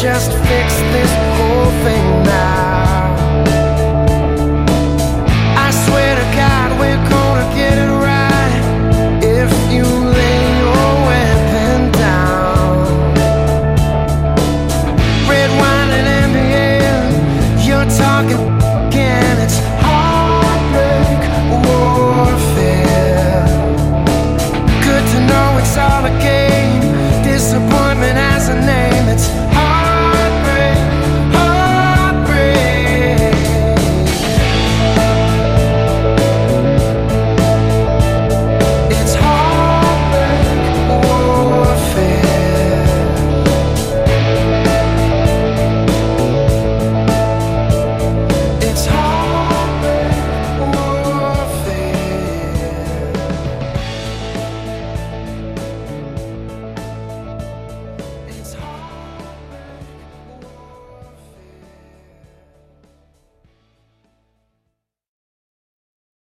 just